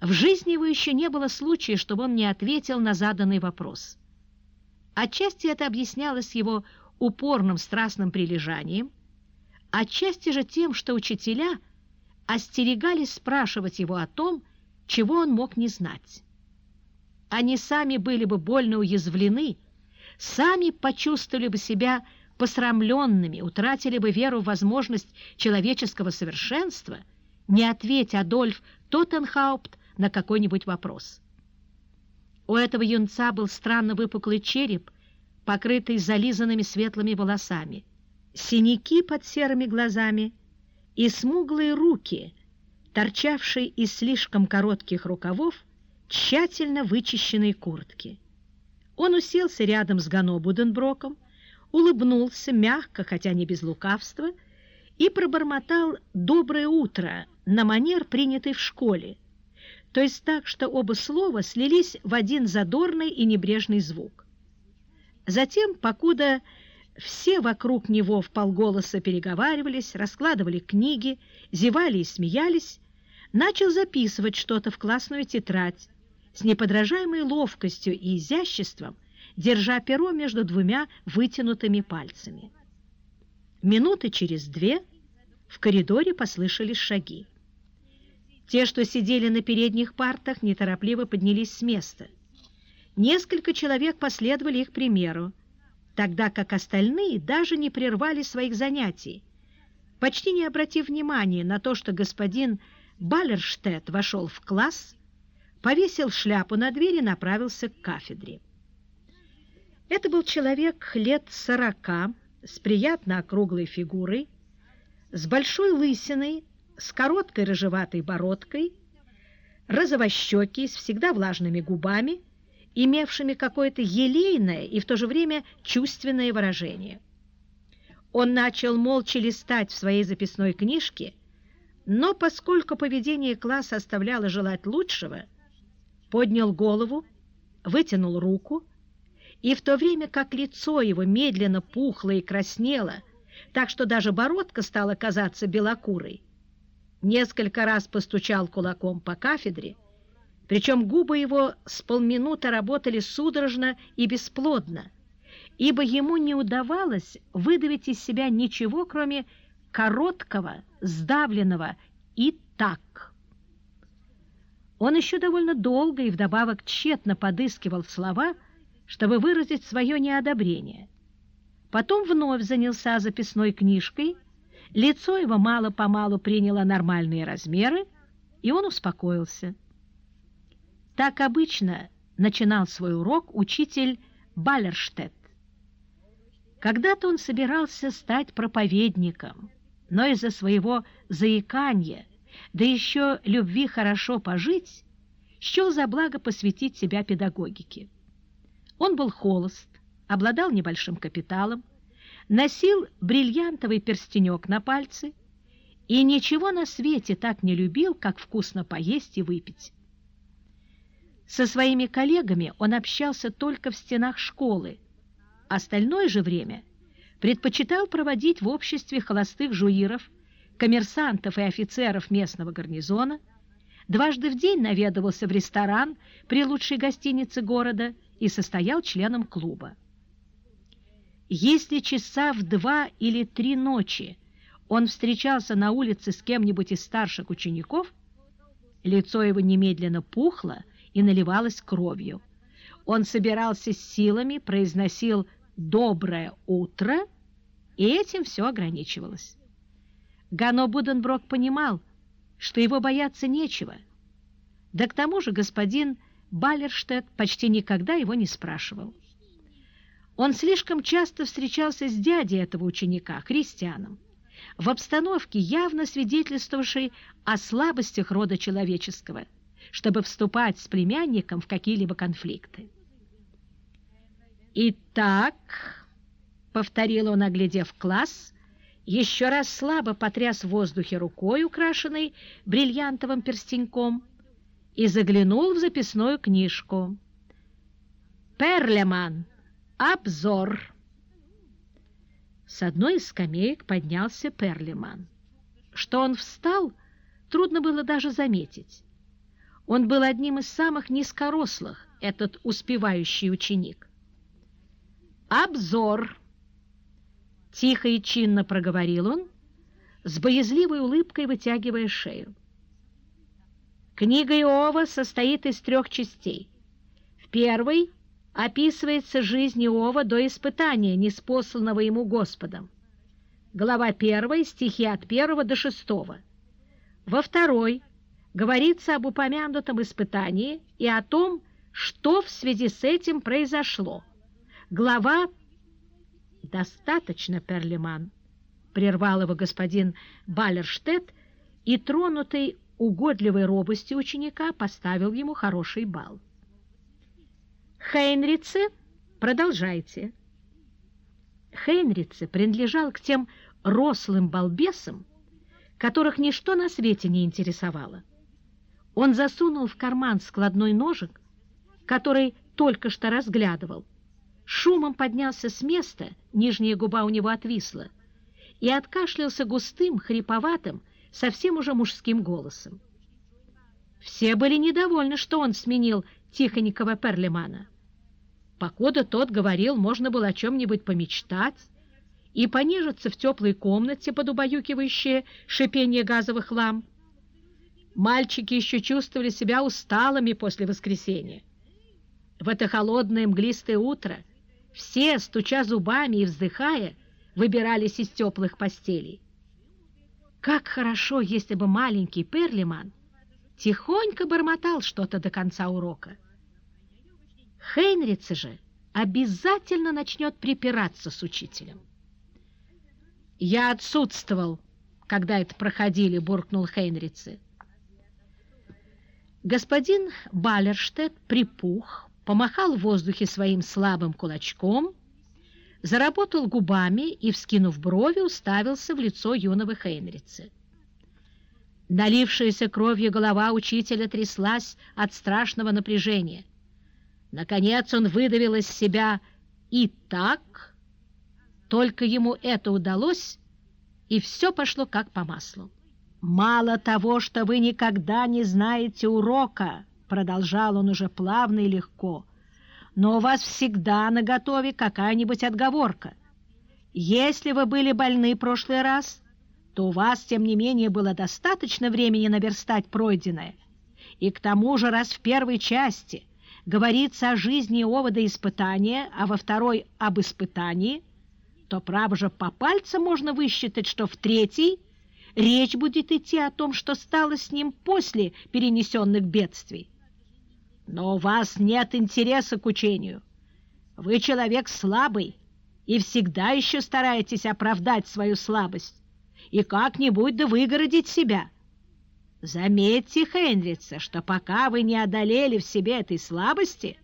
В жизни его еще не было случая, чтобы он не ответил на заданный вопрос. Отчасти это объяснялось его упорным страстным прилежанием, отчасти же тем, что учителя остерегались спрашивать его о том, чего он мог не знать. Они сами были бы больно уязвлены, сами почувствовали бы себя посрамленными, утратили бы веру в возможность человеческого совершенства, не ответь Адольф Тоттенхаупт на какой-нибудь вопрос. У этого юнца был странно выпуклый череп, покрытый зализанными светлыми волосами, синяки под серыми глазами и смуглые руки, торчавшие из слишком коротких рукавов тщательно вычищенной куртки. Он уселся рядом с Гано Буденброком, улыбнулся мягко, хотя не без лукавства, и пробормотал «доброе утро» на манер, принятый в школе, то есть так, что оба слова слились в один задорный и небрежный звук. Затем, покуда все вокруг него в полголоса переговаривались, раскладывали книги, зевали и смеялись, начал записывать что-то в классную тетрадь, с неподражаемой ловкостью и изяществом, держа перо между двумя вытянутыми пальцами. Минуты через две в коридоре послышались шаги. Те, что сидели на передних партах, неторопливо поднялись с места. Несколько человек последовали их примеру, тогда как остальные даже не прервали своих занятий, почти не обратив внимания на то, что господин Баллерштедт вошел в класс, повесил шляпу на дверь и направился к кафедре. Это был человек лет сорока, с приятно округлой фигурой, с большой лысиной, с короткой рыжеватой бородкой, розовощекий, с всегда влажными губами, имевшими какое-то елейное и в то же время чувственное выражение. Он начал молча листать в своей записной книжке, но поскольку поведение класса оставляло желать лучшего, поднял голову, вытянул руку, и в то время как лицо его медленно пухло и краснело, так что даже бородка стала казаться белокурой, несколько раз постучал кулаком по кафедре, причем губы его с полминуты работали судорожно и бесплодно, ибо ему не удавалось выдавить из себя ничего, кроме короткого, сдавленного «и так». Он еще довольно долго и вдобавок тщетно подыскивал слова, чтобы выразить свое неодобрение. Потом вновь занялся записной книжкой, лицо его мало-помалу приняло нормальные размеры, и он успокоился. Так обычно начинал свой урок учитель Балерштедт. Когда-то он собирался стать проповедником, но из-за своего заикания да еще любви хорошо пожить, счел за благо посвятить себя педагогике. Он был холост, обладал небольшим капиталом, носил бриллиантовый перстенек на пальце и ничего на свете так не любил, как вкусно поесть и выпить. Со своими коллегами он общался только в стенах школы, остальное же время предпочитал проводить в обществе холостых жуиров, коммерсантов и офицеров местного гарнизона, дважды в день наведывался в ресторан при лучшей гостинице города и состоял членом клуба. Если часа в два или три ночи он встречался на улице с кем-нибудь из старших учеников, лицо его немедленно пухло и наливалось кровью. Он собирался с силами, произносил «доброе утро», и этим все ограничивалось. Гано Буденброк понимал, что его бояться нечего. Да к тому же господин Балерштедт почти никогда его не спрашивал. Он слишком часто встречался с дядей этого ученика, христианом, в обстановке, явно свидетельствовавшей о слабостях рода человеческого, чтобы вступать с племянником в какие-либо конфликты. «Итак», — повторил он, оглядев класс, — еще раз слабо потряс в воздухе рукой, украшенной бриллиантовым перстеньком, и заглянул в записную книжку. «Перлеман! Обзор!» С одной из скамеек поднялся Перлеман. Что он встал, трудно было даже заметить. Он был одним из самых низкорослых, этот успевающий ученик. «Обзор!» Тихо и чинно проговорил он, с боязливой улыбкой вытягивая шею. Книга Иова состоит из трех частей. В первой описывается жизнь Иова до испытания, неспосланного ему Господом. Глава 1, стихи от 1 до 6. Во второй говорится об упомянутом испытании и о том, что в связи с этим произошло. Глава «Достаточно, Перлиман», — прервал его господин Балерштедт и, тронутый угодливой робостью ученика, поставил ему хороший бал. «Хейнрице, продолжайте». Хейнрице принадлежал к тем рослым балбесам, которых ничто на свете не интересовало. Он засунул в карман складной ножик, который только что разглядывал, шумом поднялся с места, нижняя губа у него отвисла, и откашлялся густым, хриповатым, совсем уже мужским голосом. Все были недовольны, что он сменил Тихонького Перлимана. Покуда тот говорил, можно было о чем-нибудь помечтать и понежиться в теплой комнате под убаюкивающее шипение газовых ламп. Мальчики еще чувствовали себя усталыми после воскресенья. В это холодное мглистое утро все, стуча зубами и вздыхая, выбирались из теплых постелей. Как хорошо, если бы маленький Перлиман тихонько бормотал что-то до конца урока. Хейнрице же обязательно начнет припираться с учителем. «Я отсутствовал, когда это проходили», — буркнул Хейнрице. Господин Балерштедт припух, помахал в воздухе своим слабым кулачком, заработал губами и, вскинув брови, уставился в лицо юного Хейнрица. Налившаяся кровью голова учителя тряслась от страшного напряжения. Наконец он выдавил из себя «и так», только ему это удалось, и все пошло как по маслу. «Мало того, что вы никогда не знаете урока», продолжал он уже плавно и легко, но у вас всегда на готове какая-нибудь отговорка. Если вы были больны прошлый раз, то у вас, тем не менее, было достаточно времени наверстать пройденное. И к тому же, раз в первой части говорится о жизни Иова до испытания, а во второй — об испытании, то, право же, по пальцам можно высчитать, что в третьей речь будет идти о том, что стало с ним после перенесенных бедствий. Но у вас нет интереса к учению. Вы человек слабый и всегда еще стараетесь оправдать свою слабость и как-нибудь да выгородить себя. Заметьте, Хенрица, что пока вы не одолели в себе этой слабости,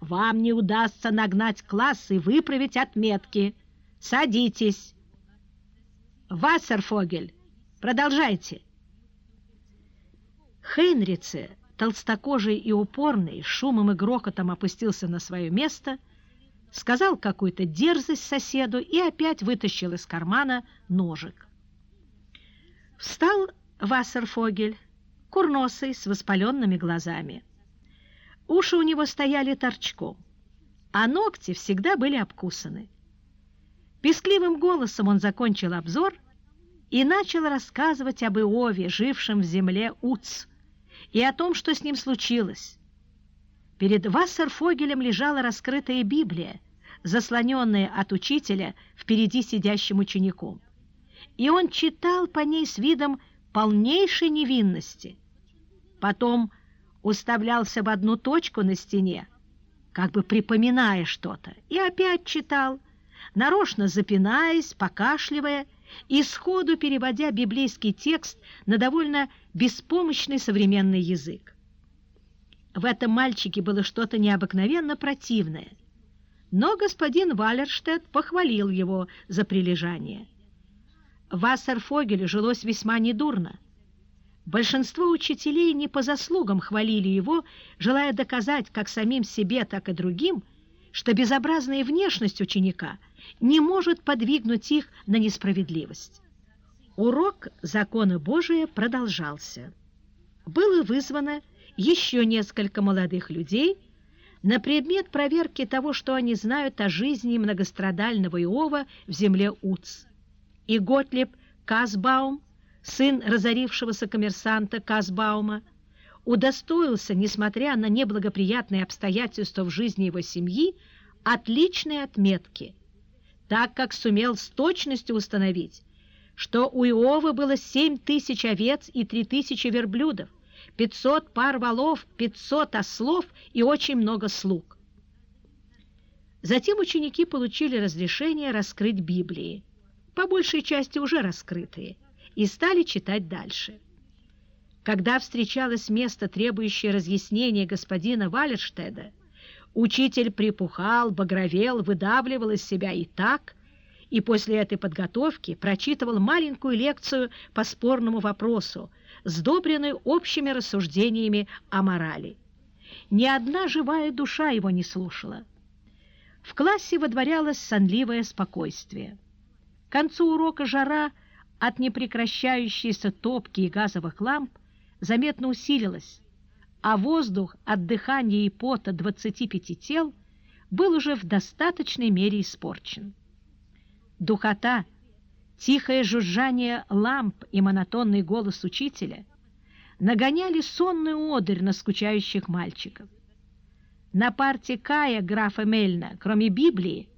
вам не удастся нагнать класс и выправить отметки. Садитесь. Вассерфогель, продолжайте. Хенрице толстокожий и упорный, шумом и грохотом опустился на свое место, сказал какую-то дерзость соседу и опять вытащил из кармана ножик. Встал Вассерфогель, курносый, с воспаленными глазами. Уши у него стояли торчком, а ногти всегда были обкусаны. Пескливым голосом он закончил обзор и начал рассказывать об Иове, жившем в земле Уц, и о том, что с ним случилось. Перед Вассерфогелем лежала раскрытая Библия, заслоненная от учителя впереди сидящим учеником. И он читал по ней с видом полнейшей невинности. Потом уставлялся в одну точку на стене, как бы припоминая что-то, и опять читал, нарочно запинаясь, покашливая и сходу переводя библейский текст на довольно беспомощный современный язык. В этом мальчике было что-то необыкновенно противное, но господин Валерштедт похвалил его за прилежание. Вассерфогелю жилось весьма недурно. Большинство учителей не по заслугам хвалили его, желая доказать как самим себе, так и другим, что безобразная внешность ученика не может подвигнуть их на несправедливость. Урок закона Божия продолжался. было вызвано еще несколько молодых людей на предмет проверки того, что они знают о жизни многострадального Иова в земле Уц. И Готлиб Казбаум, сын разорившегося коммерсанта Казбаума, удостоился, несмотря на неблагоприятные обстоятельства в жизни его семьи, отличной отметки, так как сумел с точностью установить, что у Иова было семь тысяч овец и три тысячи верблюдов, пятьсот пар валов, пятьсот ослов и очень много слуг. Затем ученики получили разрешение раскрыть Библии, по большей части уже раскрытые, и стали читать дальше. Когда встречалось место, требующее разъяснения господина Валерштеда, учитель припухал, багровел, выдавливал из себя и так, и после этой подготовки прочитывал маленькую лекцию по спорному вопросу, сдобренную общими рассуждениями о морали. Ни одна живая душа его не слушала. В классе водворялось сонливое спокойствие. Концу урока жара от непрекращающейся топки и газовых ламп заметно усилилась, а воздух от дыхания и пота 25 тел был уже в достаточной мере испорчен. Духота, тихое жужжание ламп и монотонный голос учителя нагоняли сонную одырь на скучающих мальчиков. На парте Кая графа Мельна, кроме Библии,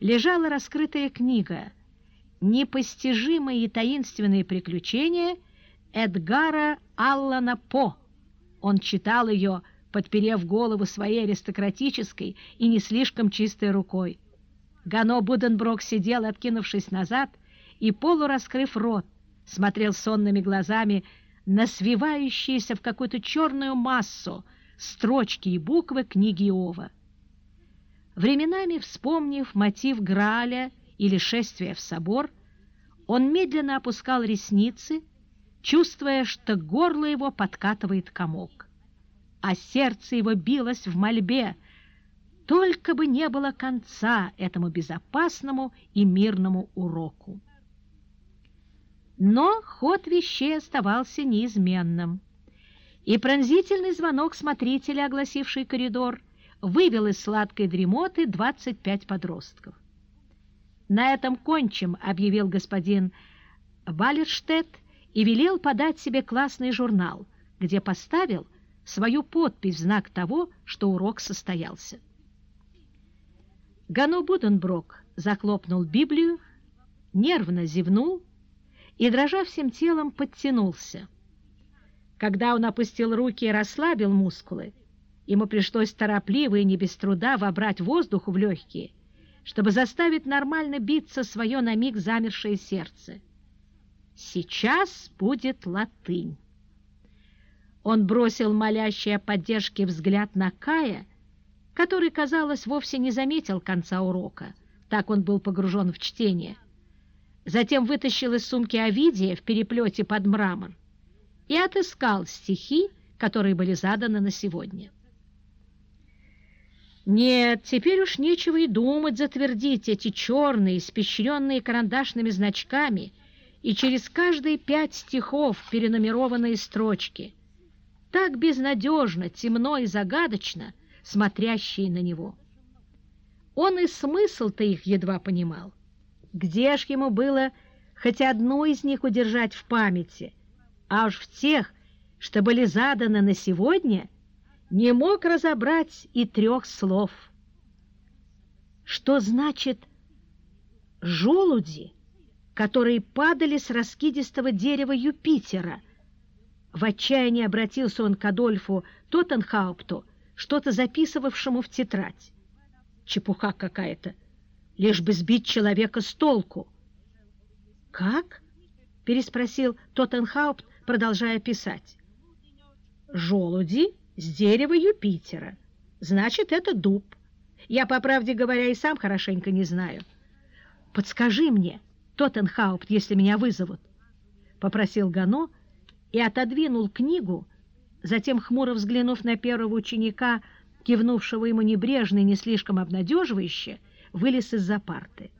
лежала раскрытая книга «Непостижимые и таинственные приключения» Эдгара Аллана По. Он читал ее, подперев голову своей аристократической и не слишком чистой рукой. Гано Буденброк сидел, откинувшись назад, и, полураскрыв рот, смотрел сонными глазами на свивающиеся в какую-то черную массу строчки и буквы книги Иова. Временами, вспомнив мотив Грааля или шествия в собор, он медленно опускал ресницы, чувствуя, что горло его подкатывает комок. А сердце его билось в мольбе, только бы не было конца этому безопасному и мирному уроку. Но ход вещей оставался неизменным, и пронзительный звонок смотрителя, огласивший коридор, вывел из сладкой дремоты 25 подростков. «На этом кончим», — объявил господин Валерштедт и велел подать себе классный журнал, где поставил свою подпись в знак того, что урок состоялся. Гано Буденброк захлопнул Библию, нервно зевнул и, дрожа всем телом, подтянулся. Когда он опустил руки и расслабил мускулы, ему пришлось торопливо и не без труда вобрать воздух в легкие, чтобы заставить нормально биться свое на миг замершее сердце. Сейчас будет латынь. Он бросил молящий о поддержке взгляд на Кая, который, казалось, вовсе не заметил конца урока. Так он был погружен в чтение. Затем вытащил из сумки Овидия в переплете под мрамор и отыскал стихи, которые были заданы на сегодня. Нет, теперь уж нечего и думать затвердить эти черные, испещренные карандашными значками и через каждые пять стихов перенумерованные строчки. Так безнадежно, темно и загадочно смотрящие на него. Он и смысл-то их едва понимал. Где ж ему было хоть одну из них удержать в памяти, а уж в тех, что были заданы на сегодня, не мог разобрать и трех слов. Что значит «желуди»? которые падали с раскидистого дерева Юпитера. В отчаянии обратился он к Адольфу Тоттенхаупту, что-то записывавшему в тетрадь. Чепуха какая-то, лишь бы сбить человека с толку. «Как?» — переспросил Тоттенхаупт, продолжая писать. «Желуди с дерева Юпитера. Значит, это дуб. Я, по правде говоря, и сам хорошенько не знаю. Подскажи мне, — Тоттенхаупт, если меня вызовут», — попросил Гано и отодвинул книгу, затем, хмуро взглянув на первого ученика, кивнувшего ему небрежно и не слишком обнадеживающе, вылез из-за парты.